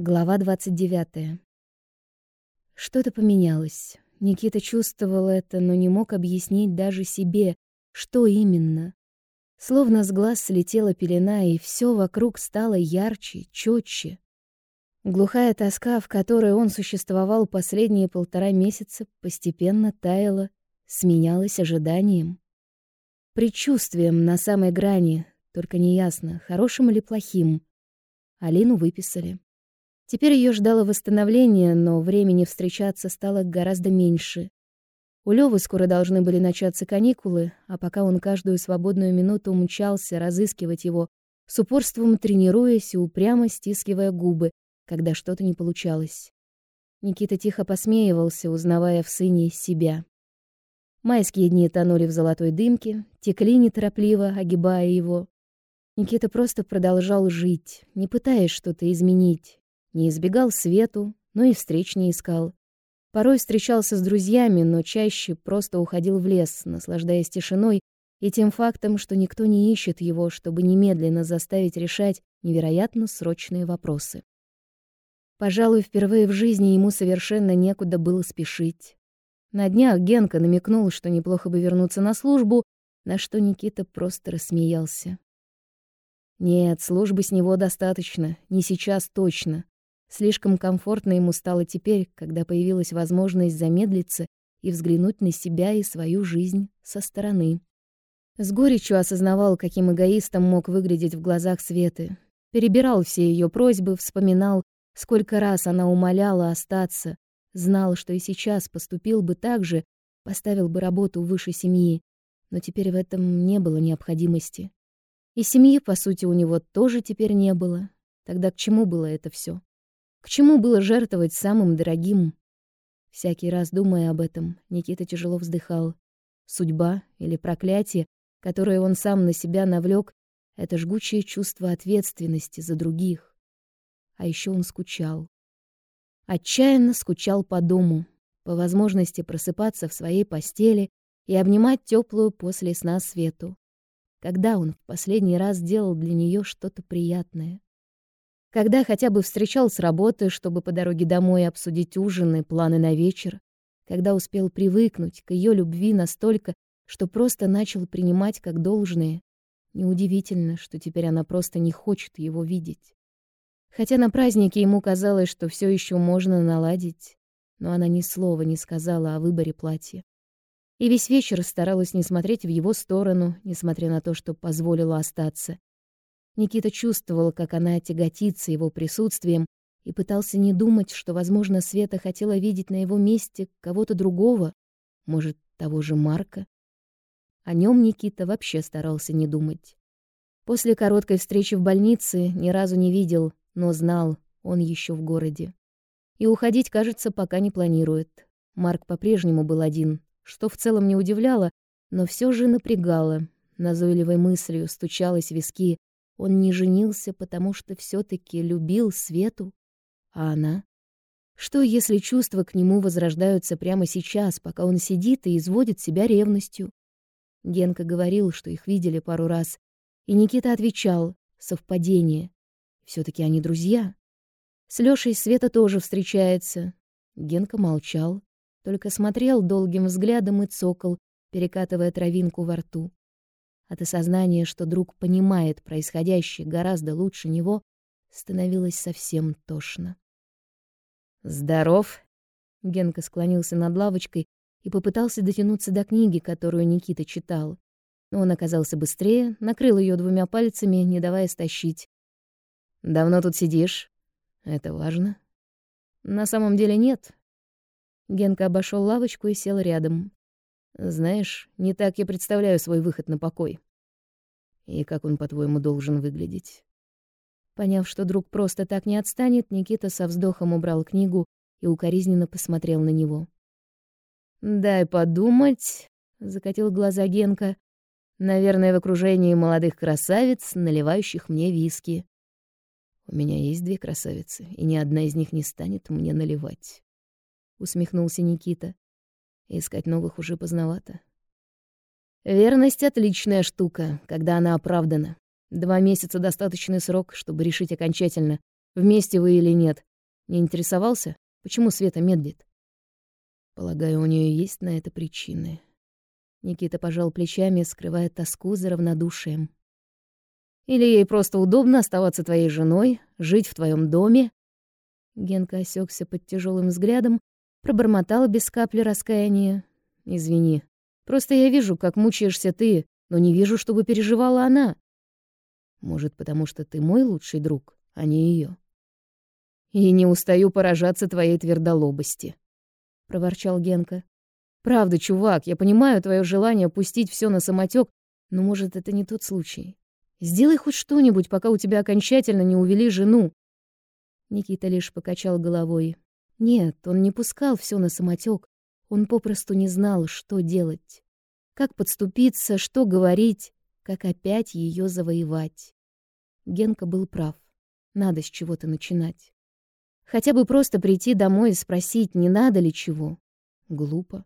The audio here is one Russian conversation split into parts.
Глава 29. Что-то поменялось. Никита чувствовал это, но не мог объяснить даже себе, что именно. Словно с глаз слетела пелена, и все вокруг стало ярче, четче. Глухая тоска, в которой он существовал последние полтора месяца, постепенно таяла, сменялась ожиданием. Предчувствием на самой грани, только неясно, хорошим или плохим. Алину выписали. Теперь ее ждало восстановление, но времени встречаться стало гораздо меньше. У Лёвы скоро должны были начаться каникулы, а пока он каждую свободную минуту умчался разыскивать его, с упорством тренируясь и упрямо стискивая губы, когда что-то не получалось. Никита тихо посмеивался, узнавая в сыне себя. Майские дни тонули в золотой дымке, текли неторопливо, огибая его. Никита просто продолжал жить, не пытаясь что-то изменить, не избегал свету, но и встреч не искал. Порой встречался с друзьями, но чаще просто уходил в лес, наслаждаясь тишиной и тем фактом, что никто не ищет его, чтобы немедленно заставить решать невероятно срочные вопросы. Пожалуй, впервые в жизни ему совершенно некуда было спешить. На днях Генка намекнул, что неплохо бы вернуться на службу, на что Никита просто рассмеялся. Нет, службы с него достаточно, не сейчас точно. Слишком комфортно ему стало теперь, когда появилась возможность замедлиться и взглянуть на себя и свою жизнь со стороны. С горечью осознавал, каким эгоистом мог выглядеть в глазах Светы. Перебирал все ее просьбы, вспоминал, сколько раз она умоляла остаться, знал, что и сейчас поступил бы так же, поставил бы работу выше семьи, но теперь в этом не было необходимости. И семьи, по сути, у него тоже теперь не было. Тогда к чему было это все? К чему было жертвовать самым дорогим? Всякий раз, думая об этом, Никита тяжело вздыхал. Судьба или проклятие, которое он сам на себя навлек, это жгучее чувство ответственности за других. А еще он скучал. Отчаянно скучал по дому, по возможности просыпаться в своей постели и обнимать теплую после сна Свету. Когда он в последний раз делал для нее что-то приятное? Когда хотя бы встречал с работы, чтобы по дороге домой обсудить ужин и планы на вечер, когда успел привыкнуть к ее любви настолько, что просто начал принимать как должное. Неудивительно, что теперь она просто не хочет его видеть. Хотя на празднике ему казалось, что все еще можно наладить, но она ни слова не сказала о выборе платья. И весь вечер старалась не смотреть в его сторону, несмотря на то, что позволила остаться. Никита чувствовал, как она тяготится его присутствием, и пытался не думать, что, возможно, Света хотела видеть на его месте кого-то другого, может, того же Марка. О нем Никита вообще старался не думать. После короткой встречи в больнице ни разу не видел, но знал, он еще в городе. И уходить, кажется, пока не планирует. Марк по-прежнему был один, что в целом не удивляло, но все же напрягало. Назойливой мыслью стучалось виски, он не женился, потому что все таки любил Свету, а она? Что, если чувства к нему возрождаются прямо сейчас, пока он сидит и изводит себя ревностью? Генка говорил, что их видели пару раз, и Никита отвечал: совпадение. все таки они друзья. С Лёшей Света тоже встречается. Генка молчал, только смотрел долгим взглядом и цокал, перекатывая травинку во рту. От осознания, что друг понимает происходящее гораздо лучше него, становилось совсем тошно. «Здоров!» Генка склонился над лавочкой и попытался дотянуться до книги, которую Никита читал. Но он оказался быстрее, накрыл ее двумя пальцами, не давая стащить. «Давно тут сидишь? Это важно?» «На самом деле нет». Генка обошел лавочку и сел рядом. Знаешь, не так я представляю свой выход на покой. И как он, по-твоему, должен выглядеть? Поняв, что друг просто так не отстанет, Никита со вздохом убрал книгу и укоризненно посмотрел на него. «Дай подумать», — закатил глаза Генка. «Наверное, в окружении молодых красавиц, наливающих мне виски». «У меня есть две красавицы, и ни одна из них не станет мне наливать», — усмехнулся Никита. Искать новых уже поздновато. Верность — отличная штука, когда она оправдана. Два месяца — достаточный срок, чтобы решить окончательно, вместе вы или нет. Не интересовался, почему Света медлит? Полагаю, у нее есть на это причины. Никита пожал плечами, скрывая тоску за равнодушием. Или ей просто удобно оставаться твоей женой, жить в твоем доме. Генка осекся под тяжелым взглядом, пробормотал без капли раскаяния. Извини, просто я вижу, как мучаешься ты, но не вижу, чтобы переживала она. Может, потому что ты мой лучший друг, а не ее. И не устаю поражаться твоей твердолобости, проворчал Генка. Правда, чувак, я понимаю твое желание пустить все на самотек, но, может, это не тот случай. Сделай хоть что-нибудь, пока у тебя окончательно не увели жену. Никита лишь покачал головой. Нет, он не пускал все на самотек. Он попросту не знал, что делать. Как подступиться, что говорить, как опять ее завоевать. Генка был прав. Надо с чего-то начинать. Хотя бы просто прийти домой и спросить, не надо ли чего. Глупо.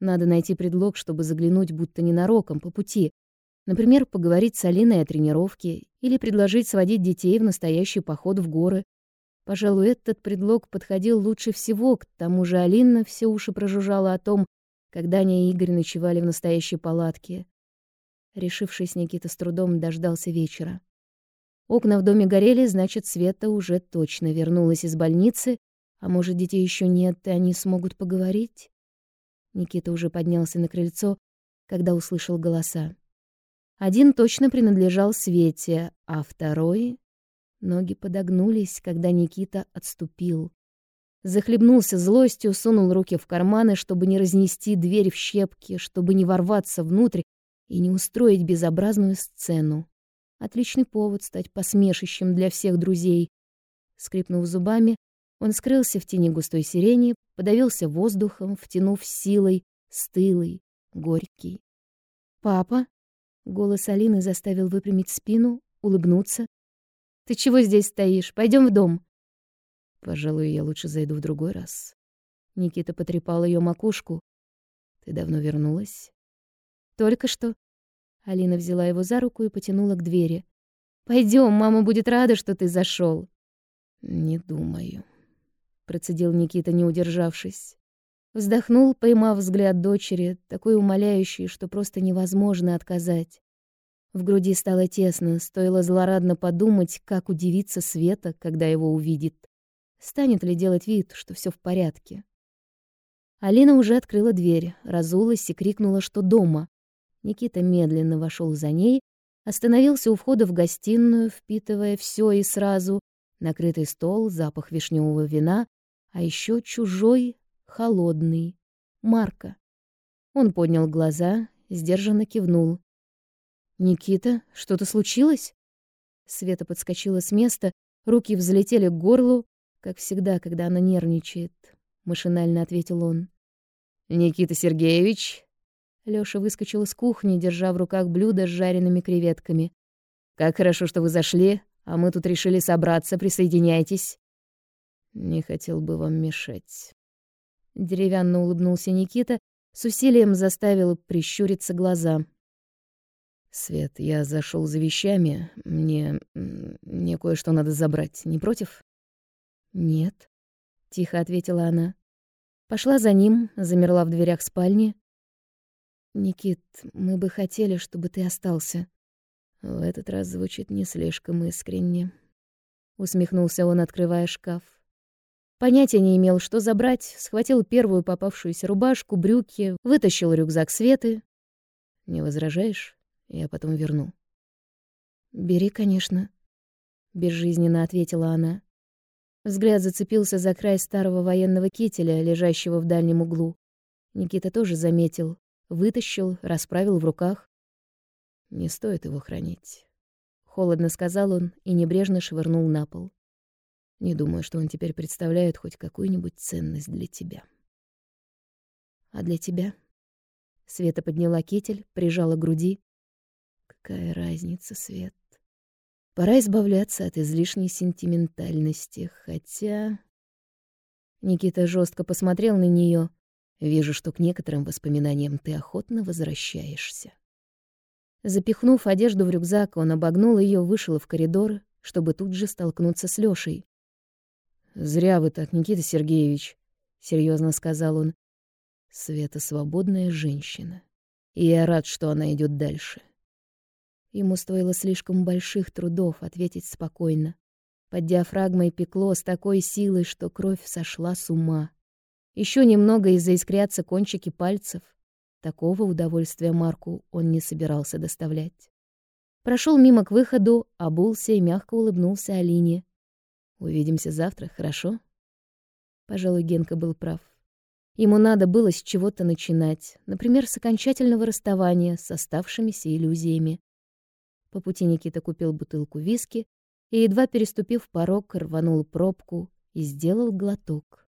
Надо найти предлог, чтобы заглянуть будто ненароком по пути. Например, поговорить с Алиной о тренировке или предложить сводить детей в настоящий поход в горы. Пожалуй, этот предлог подходил лучше всего, к тому же Алина все уши прожужжала о том, когда они и Игорь ночевали в настоящей палатке. Решившись, Никита с трудом дождался вечера. Окна в доме горели, значит, Света уже точно вернулась из больницы, а может, детей еще нет, и они смогут поговорить? Никита уже поднялся на крыльцо, когда услышал голоса. Один точно принадлежал Свете, а второй... Ноги подогнулись, когда Никита отступил. Захлебнулся злостью, сунул руки в карманы, чтобы не разнести дверь в щепки, чтобы не ворваться внутрь и не устроить безобразную сцену. Отличный повод стать посмешищем для всех друзей. Скрипнув зубами, он скрылся в тени густой сирени, подавился воздухом, втянув силой, стылый, горький. «Папа?» — голос Алины заставил выпрямить спину, улыбнуться. «Ты чего здесь стоишь? Пойдем в дом». «Пожалуй, я лучше зайду в другой раз». Никита потрепал ее макушку. «Ты давно вернулась?» «Только что». Алина взяла его за руку и потянула к двери. Пойдем, мама будет рада, что ты зашел. «Не думаю», процедил Никита, не удержавшись. Вздохнул, поймав взгляд дочери, такой умоляющий, что просто невозможно отказать. В груди стало тесно, стоило злорадно подумать, как удивится Света, когда его увидит. Станет ли делать вид, что все в порядке? Алина уже открыла дверь, разулась и крикнула, что дома. Никита медленно вошел за ней, остановился у входа в гостиную, впитывая все и сразу. Накрытый стол, запах вишневого вина, а еще чужой, холодный, Марка. Он поднял глаза, сдержанно кивнул. «Никита, что-то случилось?» Света подскочила с места, руки взлетели к горлу, как всегда, когда она нервничает. Машинально ответил он. «Никита Сергеевич!» Лёша выскочил из кухни, держа в руках блюдо с жареными креветками. «Как хорошо, что вы зашли, а мы тут решили собраться, присоединяйтесь». Не хотел бы вам мешать. Деревянно улыбнулся Никита, с усилием заставил прищуриться глаза. Свет, я зашел за вещами. Мне мне кое-что надо забрать. Не против? Нет, тихо ответила она. Пошла за ним, замерла в дверях спальни. Никит, мы бы хотели, чтобы ты остался. В этот раз звучит не слишком искренне. Усмехнулся он, открывая шкаф. Понятия не имел, что забрать, схватил первую попавшуюся рубашку, брюки, вытащил рюкзак Светы. «Не возражаешь? Я потом верну». «Бери, конечно», — безжизненно ответила она. Взгляд зацепился за край старого военного кителя, лежащего в дальнем углу. Никита тоже заметил, вытащил, расправил в руках. «Не стоит его хранить», — холодно сказал он и небрежно швырнул на пол. Не думаю, что он теперь представляет хоть какую-нибудь ценность для тебя. А для тебя? Света подняла китель, прижала к груди. Какая разница, Свет? Пора избавляться от излишней сентиментальности, хотя... Никита жестко посмотрел на нее. Вижу, что к некоторым воспоминаниям ты охотно возвращаешься. Запихнув одежду в рюкзак, он обогнул ее, вышел в коридор, чтобы тут же столкнуться с Лёшей. Зря вы так, Никита Сергеевич, серьезно сказал он. Света свободная женщина, и я рад, что она идет дальше. Ему стоило слишком больших трудов ответить спокойно. Под диафрагмой пекло с такой силой, что кровь сошла с ума. Еще немного и заискрятся кончики пальцев. Такого удовольствия Марку он не собирался доставлять. Прошел мимо к выходу, обулся и мягко улыбнулся Алине. «Увидимся завтра, хорошо?» Пожалуй, Генка был прав. Ему надо было с чего-то начинать, например, с окончательного расставания с оставшимися иллюзиями. По пути Никита купил бутылку виски и, едва переступив порог, рванул пробку и сделал глоток.